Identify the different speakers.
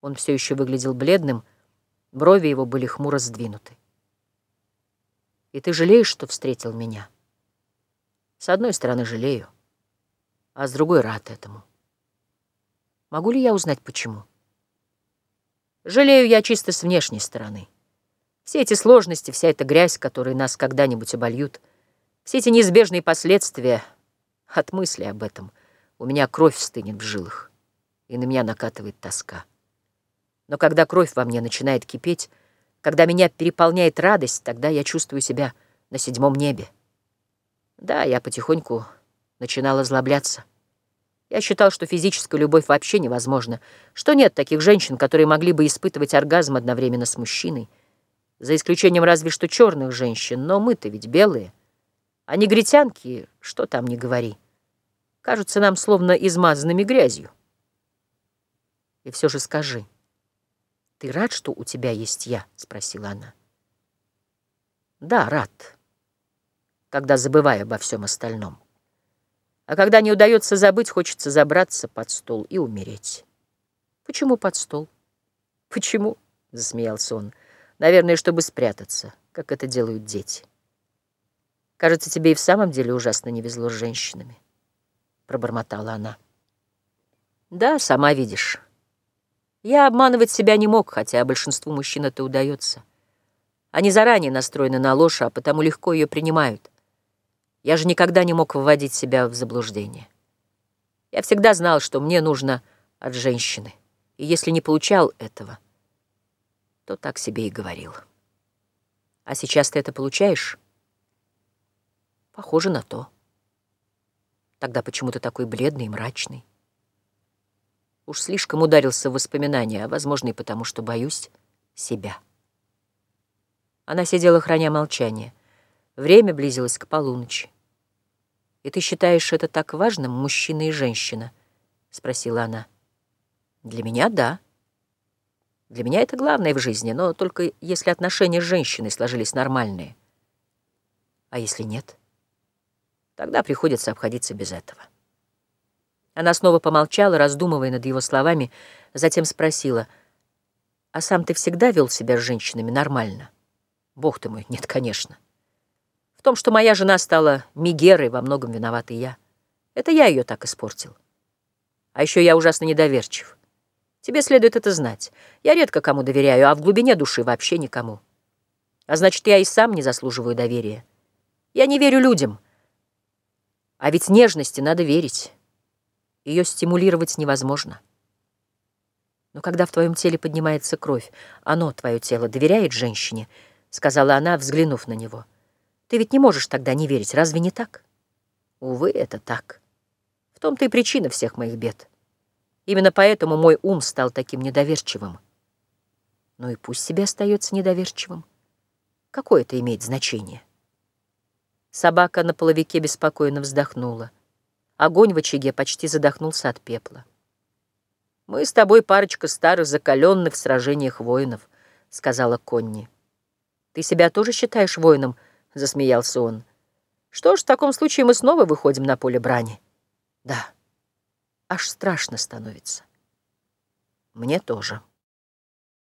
Speaker 1: Он все еще выглядел бледным, брови его были хмуро сдвинуты. «И ты жалеешь, что встретил меня?» «С одной стороны, жалею, а с другой рад этому. Могу ли я узнать, почему?» «Жалею я чисто с внешней стороны. Все эти сложности, вся эта грязь, которые нас когда-нибудь обольют, все эти неизбежные последствия от мысли об этом, у меня кровь стынет в жилах, и на меня накатывает тоска». Но когда кровь во мне начинает кипеть, когда меня переполняет радость, тогда я чувствую себя на седьмом небе. Да, я потихоньку начинала озлобляться. Я считал, что физическая любовь вообще невозможна, что нет таких женщин, которые могли бы испытывать оргазм одновременно с мужчиной, за исключением разве что черных женщин, но мы-то ведь белые. А негритянки, что там не говори, кажутся нам словно измазанными грязью. И все же скажи, «Ты рад, что у тебя есть я?» — спросила она. «Да, рад, когда забываю обо всем остальном. А когда не удается забыть, хочется забраться под стол и умереть». «Почему под стол?» «Почему?» — засмеялся он. «Наверное, чтобы спрятаться, как это делают дети». «Кажется, тебе и в самом деле ужасно не везло с женщинами», — пробормотала она. «Да, сама видишь». Я обманывать себя не мог, хотя большинству мужчин это удается. Они заранее настроены на ложь, а потому легко ее принимают. Я же никогда не мог вводить себя в заблуждение. Я всегда знал, что мне нужно от женщины, и если не получал этого, то так себе и говорил. А сейчас ты это получаешь? Похоже на то. Тогда почему ты такой бледный и мрачный? Уж слишком ударился в воспоминания, а, возможно, и потому, что боюсь себя. Она сидела, храня молчание. Время близилось к полуночи. «И ты считаешь это так важным, мужчина и женщина?» — спросила она. «Для меня — да. Для меня это главное в жизни, но только если отношения с женщиной сложились нормальные. А если нет, тогда приходится обходиться без этого». Она снова помолчала, раздумывая над его словами, затем спросила, «А сам ты всегда вел себя с женщинами нормально?» «Бог ты мой, нет, конечно. В том, что моя жена стала Мигерой, во многом виноват и я. Это я ее так испортил. А еще я ужасно недоверчив. Тебе следует это знать. Я редко кому доверяю, а в глубине души вообще никому. А значит, я и сам не заслуживаю доверия. Я не верю людям. А ведь нежности надо верить». Ее стимулировать невозможно. Но когда в твоем теле поднимается кровь, оно, твое тело, доверяет женщине, сказала она, взглянув на него. Ты ведь не можешь тогда не верить, разве не так? Увы, это так. В том-то и причина всех моих бед. Именно поэтому мой ум стал таким недоверчивым. Ну и пусть себе остается недоверчивым. Какое это имеет значение? Собака на половике беспокойно вздохнула. Огонь в очаге почти задохнулся от пепла. «Мы с тобой парочка старых, закаленных в сражениях воинов», — сказала Конни. «Ты себя тоже считаешь воином?» — засмеялся он. «Что ж, в таком случае мы снова выходим на поле брани». «Да, аж страшно становится». «Мне тоже».